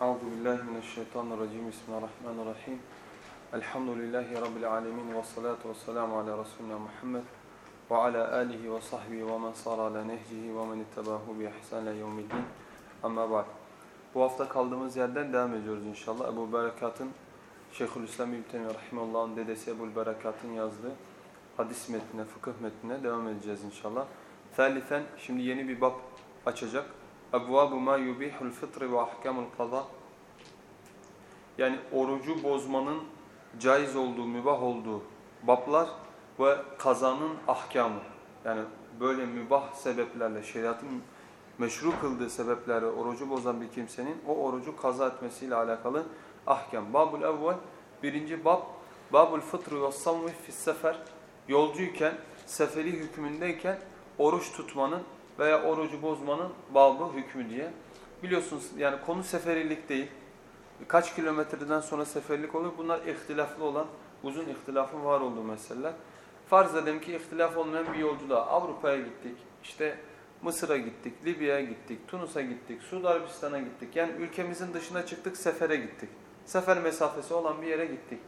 Euzu billahi mineşşeytanirracim. Bismillahirrahmanirrahim. Elhamdülillahi rabbil alamin ve salatu vesselamü ala resulina Muhammed ve ala alihi ve sahbihi ve men sara ala nehcihi ve men ittabahu bi ihsan ila yevmiddin. Amma ba'd. Bu hafta kaldığımız yerden devam ediyoruz inşallah. Ebu Berekat'ın Şeyhülislam İbn Teymiyye rahimehullah'ın dedesi Ebu Berekat'ın yazdığı hadis metnine, fıkıh metnine devam edeceğiz inşallah. Thalithen şimdi yeni bir bab açacak. Ebvabu ma yubihul fıtri ve ahkamul kaza. Yani orucu bozmanın caiz olduğu, mübah olduğu bablar ve kazanın ahkamı. Yani böyle mübah sebeplerle, şeriatın meşru kıldığı sebeplerle orucu bozan bir kimsenin o orucu kaza etmesiyle alakalı ahkam. Babul evvel birinci bab Babul fıtrı ve savmi fis sefer yolcuyken, seferi hükmündeyken oruç tutmanın veya orucu bozmanın babı hükmü diye. Biliyorsunuz yani konu seferilik değil. Kaç kilometreden sonra seferlik olur? Bunlar ihtilaflı olan, uzun ihtilafın var olduğu meseleler. Farz edelim ki ihtilaf olmayan bir yolculuğa Avrupa'ya gittik, işte Mısır'a gittik, Libya'ya gittik, Tunus'a gittik, Suudi Arabistan'a gittik. Yani ülkemizin dışına çıktık, sefere gittik. Sefer mesafesi olan bir yere gittik.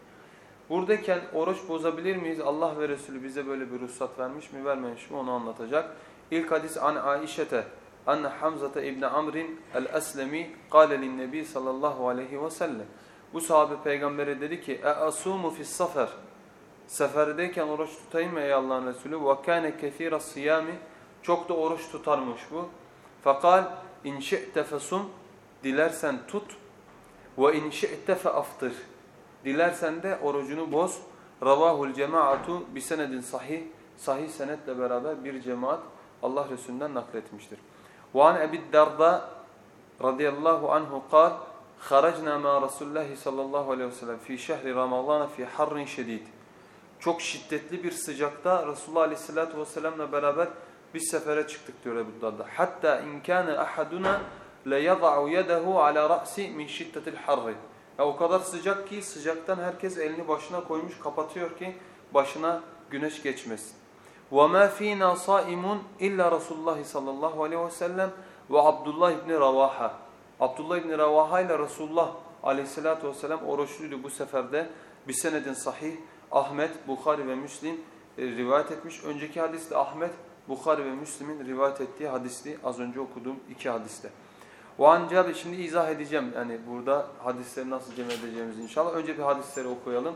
Buradayken oruç bozabilir miyiz? Allah ve Resulü bize böyle bir ruhsat vermiş mi, vermemiş mi onu anlatacak. İlk hadis an Aişete anne Hamzata İbni Amrin el-Eslemi kâle linnebi sallallahu aleyhi ve sellem. Bu sahabe peygambere dedi ki e asumu fis sefer. Seferdeyken oruç tutayım mı ey Allah'ın Resulü? Ve kâne kethîra siyami. Çok da oruç tutarmış bu. Fakal in şi'te fesum. Dilersen tut. Ve in şi'te fe aftır. Dilersen de orucunu boz. Ravahul cemaatu bi senedin sahih. Sahih senetle beraber bir cemaat Allah Resulü'nden nakletmiştir. وعن أبي الدرداء رضي الله عنه قال خرجنا مع رسول الله صلى الله عليه وسلم في شهر رمضان في حر شديد çok şiddetli bir sıcakta Resulullah Aleyhisselatü Vesselam'la beraber biz sefere çıktık diyor Ebu Darda. Hatta in kana ahaduna la yad'u yadahu ala ra'si min şiddetil harri. Ya o kadar sıcak ki sıcaktan herkes elini başına koymuş kapatıyor ki başına güneş geçmesin. وَمَا ف۪ينَا صَائِمٌ اِلَّا Resulullah sallallahu aleyhi ve sellem ve Abdullah İbni Ravaha. Abdullah İbni Ravaha ile Resulullah aleyhissalatü vesselam oruçluydu bu seferde. Bir senedin sahih Ahmet, Bukhari ve Müslim e, rivayet etmiş. Önceki hadiste Ahmet, Bukhari ve Müslim'in rivayet ettiği hadisli az önce okuduğum iki hadiste. O anca şimdi izah edeceğim. Yani burada hadisleri nasıl cem edeceğimizi inşallah. Önce bir hadisleri okuyalım.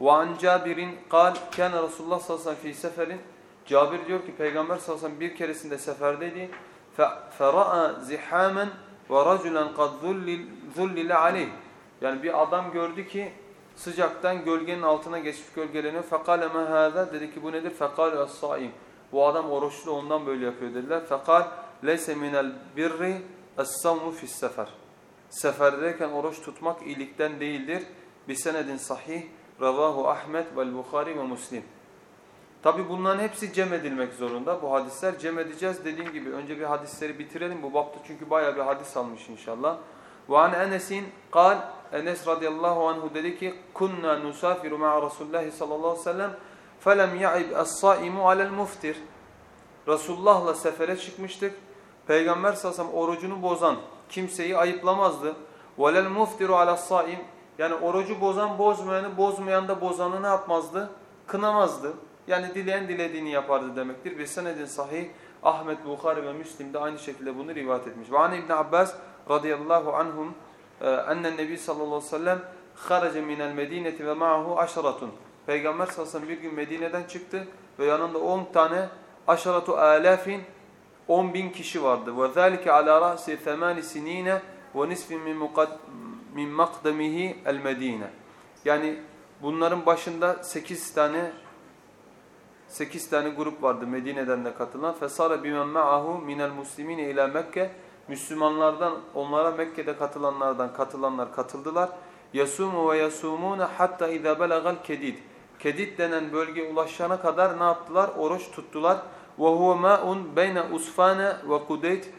وَعَنْ جَابِرٍ قال كَانَ رَسُولُ اللّٰهِ sallallahu aleyhi ve sellem فِي سَفَرٍ Cabir diyor ki Peygamber sallallahu aleyhi ve sellem bir keresinde seferdeydi. فَرَأَى زِحَامًا وَرَجُلًا قَدْ ذُلِّلَ عَلَيْهِ Yani bir adam gördü ki sıcaktan gölgenin altına geçmiş gölgeleniyor. فَقَالَ مَا هَذَا Dedi ki bu nedir? فَقَالَ الصَّائِمْ Bu adam oruçlu ondan böyle yapıyor dediler. فَقَالْ لَيْسَ مِنَ الْبِرِّ السَّوْمُ فِي السَّفَرِ Seferdeyken oruç tutmak iyilikten değildir. Bir senedin sahih. Ravahu Ahmet vel Bukhari ve Müslim. Tabi bunların hepsi cem edilmek zorunda. Bu hadisler cem edeceğiz. Dediğim gibi önce bir hadisleri bitirelim. Bu bapta çünkü bayağı bir hadis almış inşallah. وعن Enes'in قال Enes radıyallahu anhu dedi ki kunna nusafiru ma'a Resulullah sallallahu aleyhi ve sellem felem ya'ib as-saimu alel muftir. Resulullah'la sefere çıkmıştık. Peygamber sallallahu aleyhi ve sellem orucunu bozan kimseyi ayıplamazdı. Velel muftiru alas-saim yani orucu bozan bozmayanı bozmayan da bozanı ne yapmazdı? Kınamazdı. Yani dileyen dilediğini yapardı demektir. Bir senedin sahih Ahmet, Bukhari ve Müslim de aynı şekilde bunu rivayet etmiş. Ve an İbn Abbas radıyallahu anhum ennen nebi sallallahu aleyhi ve sellem kharaca minel medineti ve ma'ahu aşaratun. Peygamber sallallahu aleyhi ve sellem bir gün Medine'den çıktı ve yanında 10 tane aşaratu alafin 10 bin kişi vardı. Ve zâlike alâ ra'si themâni sinîne ve nisfin min makdemihi el medine. Yani bunların başında 8 tane 8 tane grup vardı Medine'den de katılan. Fesara bimen ma'ahu minel muslimine ila Mekke. Müslümanlardan onlara Mekke'de katılanlardan katılanlar katıldılar. Yasumu ve yasumuna hatta iza belagal kedid. Kedid denen bölgeye ulaşana kadar ne yaptılar? Oruç tuttular. Ve huve ma'un beyne usfane ve kudeyt.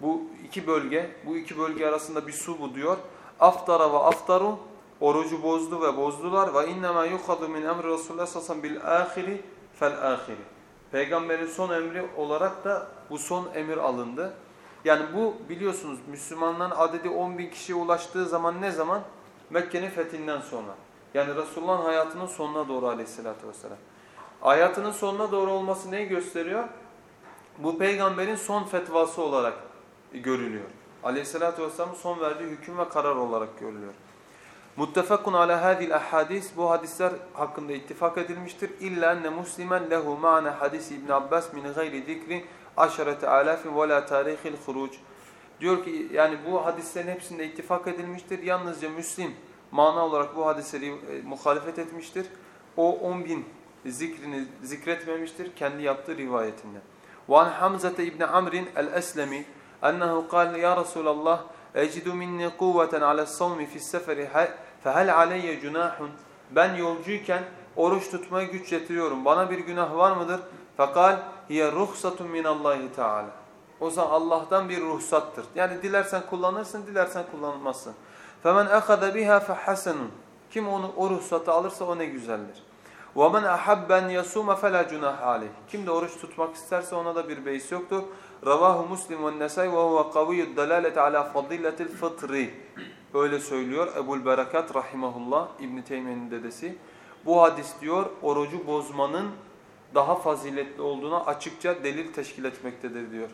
Bu iki bölge, bu iki bölge arasında bir su bu diyor. Aftara ve aftaru orucu bozdu ve bozdular. Ve innema yukhadu min emri Resulullah sallallahu aleyhi ve sellem bil ahiri fel ahiri. Peygamberin son emri olarak da bu son emir alındı. Yani bu biliyorsunuz Müslümanların adedi 10 bin kişiye ulaştığı zaman ne zaman? Mekke'nin fethinden sonra. Yani Resulullah'ın hayatının sonuna doğru aleyhissalatü vesselam. Hayatının sonuna doğru olması neyi gösteriyor? Bu peygamberin son fetvası olarak görülüyor. Aleyhissalatü vesselamın son verdiği hüküm ve karar olarak görülüyor. Muttefakun ala hadil ahadis bu hadisler hakkında ittifak edilmiştir. İlla enne muslimen lehu ma'na hadis İbn Abbas min gayri zikri aşarete alafin ve la tarihil huruc. Diyor ki yani bu hadislerin hepsinde ittifak edilmiştir. Yalnızca Müslim mana olarak bu hadisleri e, muhalefet etmiştir. O 10 bin zikrini zikretmemiştir kendi yaptığı rivayetinde. وعن حمزة ibn عمرو الأسلمي أنه قال يا رسول الله أجد مني قوة على الصوم في السفر فهل علي جناح Ben yolcuyken oruç tutmaya güç yetiriyorum. Bana bir günah var mıdır? Fekal hiye ruhsatun minallahi teala. O zaman Allah'tan bir ruhsattır. Yani dilersen kullanırsın, dilersen kullanmazsın. Femen ehada biha fehasenun. Kim onu o ruhsatı alırsa o ne güzeldir. وَمَنْ أَحَبَّ أَنْ يَصُومَ فَلَا جُنَاحَ عَلَيْهِ Kim de oruç tutmak isterse ona da bir beis yoktur. Ravahu Muslim ve Nesai ve huve kaviyyud dalalete ala Böyle söylüyor Ebul Berakat Rahimahullah İbn-i dedesi. Bu hadis diyor orucu bozmanın daha faziletli olduğuna açıkça delil teşkil etmektedir diyor.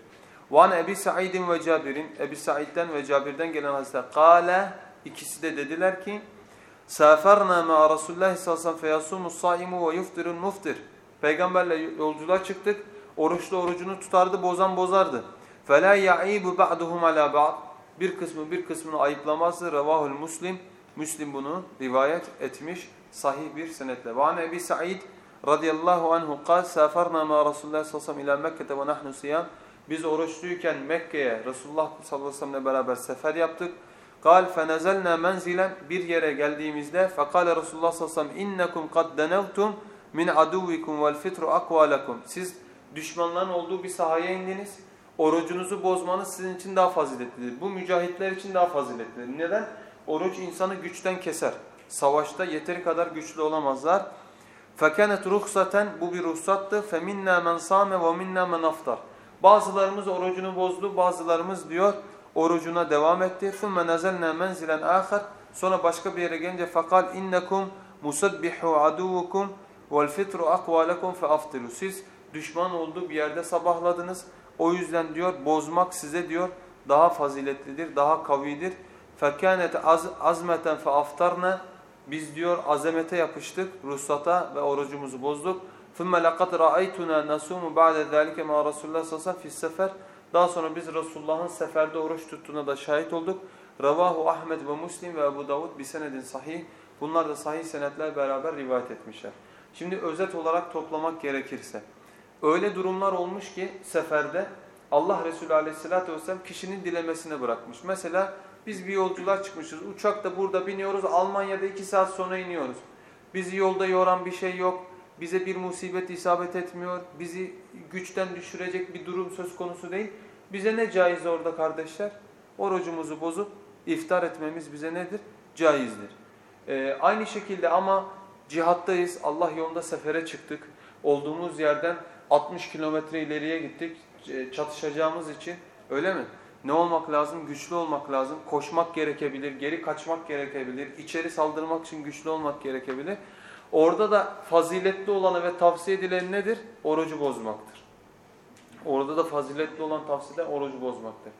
Van Ebi Sa'idin ve Cabir'in, Ebi Sa'id'den ve Cabir'den gelen hadiste kâle ikisi de dediler ki Saferna ma Resulullah sallallahu aleyhi ve feyasumu saimu ve yuftirun muftir. Peygamberle yolculuğa çıktık. Oruçlu orucunu tutardı, bozan bozardı. Fela ya'ibu ba'duhum ala ba'd bir kısmı bir kısmını ayıplamazdı. Revahul Muslim. Müslim bunu rivayet etmiş sahih bir senetle. Ve Ebi Sa'id radıyallahu anhu kal seferna ma Resulullah sallallahu aleyhi ve sellem Mekke'te ve nahnu siyam. Biz oruçluyken Mekke'ye Resulullah sallallahu aleyhi ve sellemle beraber sefer yaptık. Kal fenezelna menzilen bir yere geldiğimizde fekale Resulullah sallallahu aleyhi ve sellem innekum kad denevtum min aduvikum vel fitru akvalakum. Siz düşmanların olduğu bir sahaya indiniz Orucunuzu bozmanız sizin için daha faziletlidir. Bu mücahitler için daha faziletlidir. Neden? Oruç insanı güçten keser. Savaşta yeteri kadar güçlü olamazlar. فَكَنَتْ رُخْصَةً Bu bir ruhsattı. فَمِنَّا مَنْ صَامَ وَمِنَّا مَنْ aftar. Bazılarımız orucunu bozdu, bazılarımız diyor orucuna devam etti. ثُمَّ نَزَلْنَا مَنْزِلًا آخَرٍ Sonra başka bir yere gelince فَقَالْ اِنَّكُمْ مُسَبِّحُوا عَدُوُّكُمْ وَالْفِطْرُ اَقْوَى لَكُمْ فَاَفْتِرُوا Siz düşman olduğu bir yerde sabahladınız. O yüzden diyor bozmak size diyor daha faziletlidir, daha kavidir. فَكَانَتْ azmeten فَاَفْتَرْنَا Biz diyor azamete yapıştık, ruhsata ve orucumuzu bozduk. ثُمَّ لَقَدْ رَأَيْتُنَا نَسُومُ بَعْدَ ذَٰلِكَ مَا رَسُولُ اللّٰهِ سَسَّمْ فِي السَّفَرِ Daha sonra biz Resulullah'ın seferde oruç tuttuğuna da şahit olduk. Ravahu Ahmed ve Muslim ve Ebu Davud bir senedin sahih. Bunlar da sahih senetler beraber rivayet etmişler. Şimdi özet olarak toplamak gerekirse. Öyle durumlar olmuş ki seferde Allah Resulü Aleyhisselatü vesselam kişinin dilemesine bırakmış. Mesela biz bir yolculuğa çıkmışız. Uçakta burada biniyoruz. Almanya'da iki saat sonra iniyoruz. Bizi yolda yoran bir şey yok. Bize bir musibet isabet etmiyor. Bizi güçten düşürecek bir durum söz konusu değil. Bize ne caiz orada kardeşler? Orucumuzu bozup iftar etmemiz bize nedir? Caizdir. Ee, aynı şekilde ama cihattayız. Allah yolunda sefere çıktık. Olduğumuz yerden 60 kilometre ileriye gittik. Çatışacağımız için öyle mi? Ne olmak lazım? Güçlü olmak lazım. Koşmak gerekebilir, geri kaçmak gerekebilir, içeri saldırmak için güçlü olmak gerekebilir. Orada da faziletli olanı ve tavsiye edilen nedir? Orucu bozmaktır. Orada da faziletli olan tavsiye orucu bozmaktır.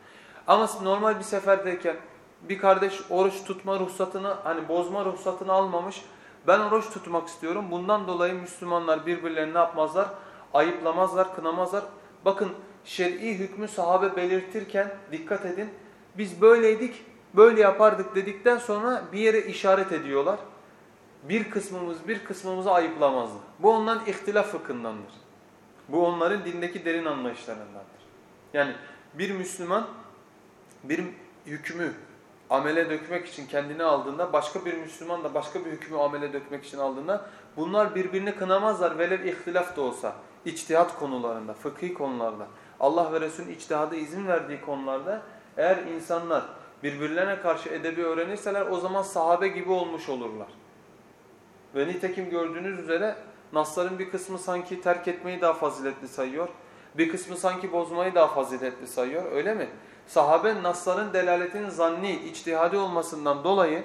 Ama normal bir seferdeyken bir kardeş oruç tutma ruhsatını hani bozma ruhsatını almamış. Ben oruç tutmak istiyorum. Bundan dolayı Müslümanlar birbirlerini ne yapmazlar? Ayıplamazlar, kınamazlar. Bakın şer'i hükmü sahabe belirtirken dikkat edin. Biz böyleydik, böyle yapardık dedikten sonra bir yere işaret ediyorlar. Bir kısmımız bir kısmımızı ayıplamazdı. Bu onların ihtilaf fıkhındandır. Bu onların dindeki derin anlayışlarındandır. Yani bir Müslüman bir hükmü amele dökmek için kendini aldığında başka bir Müslüman da başka bir hükmü amele dökmek için aldığında bunlar birbirini kınamazlar velev ihtilaf da olsa. İçtihat konularında, fıkhi konularda. Allah ve Resul'ün içtihada izin verdiği konularda eğer insanlar birbirlerine karşı edebi öğrenirseler o zaman sahabe gibi olmuş olurlar. Ve nitekim gördüğünüz üzere Nasların bir kısmı sanki terk etmeyi daha faziletli sayıyor. Bir kısmı sanki bozmayı daha faziletli sayıyor. Öyle mi? sahabe nasların delaletinin zanni, içtihadi olmasından dolayı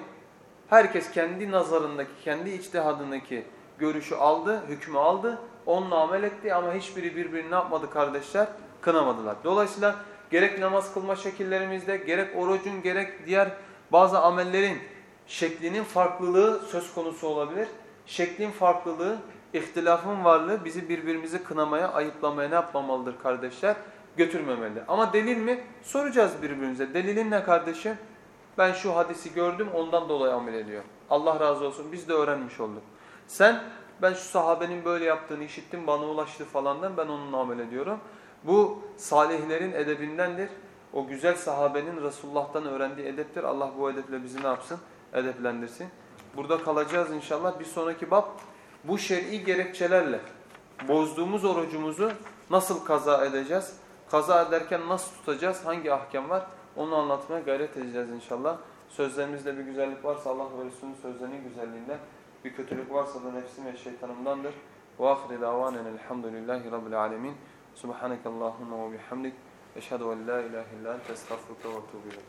herkes kendi nazarındaki, kendi içtihadındaki görüşü aldı, hükmü aldı, onunla amel etti ama hiçbiri birbirini yapmadı kardeşler? Kınamadılar. Dolayısıyla gerek namaz kılma şekillerimizde, gerek orucun, gerek diğer bazı amellerin şeklinin farklılığı söz konusu olabilir. Şeklin farklılığı, ihtilafın varlığı bizi birbirimizi kınamaya, ayıplamaya ne yapmamalıdır kardeşler? Götürmemeli. Ama delil mi? Soracağız birbirimize. Delilin ne kardeşim? Ben şu hadisi gördüm ondan dolayı amel ediyor. Allah razı olsun biz de öğrenmiş olduk. Sen ben şu sahabenin böyle yaptığını işittim bana ulaştı falandan ben onunla amel ediyorum. Bu salihlerin edebindendir. O güzel sahabenin Resulullah'tan öğrendiği edeptir. Allah bu edeple bizi ne yapsın? Edeplendirsin. Burada kalacağız inşallah. Bir sonraki bab bu şer'i gerekçelerle bozduğumuz orucumuzu nasıl kaza edeceğiz? Kaza ederken nasıl tutacağız? Hangi ahkam var? Onu anlatmaya gayret edeceğiz inşallah. Sözlerimizde bir güzellik varsa Allah ve Resulünün sözlerinin güzelliğinden, bir kötülük varsa da nefsim ve şeytanımdandır. Ve ahire davanen elhamdülillahi rabbil alemin. Subhanekallahumma ve bihamdik. Eşhedü en la ilahe illa ente estağfurullah ve etûbü ileyk.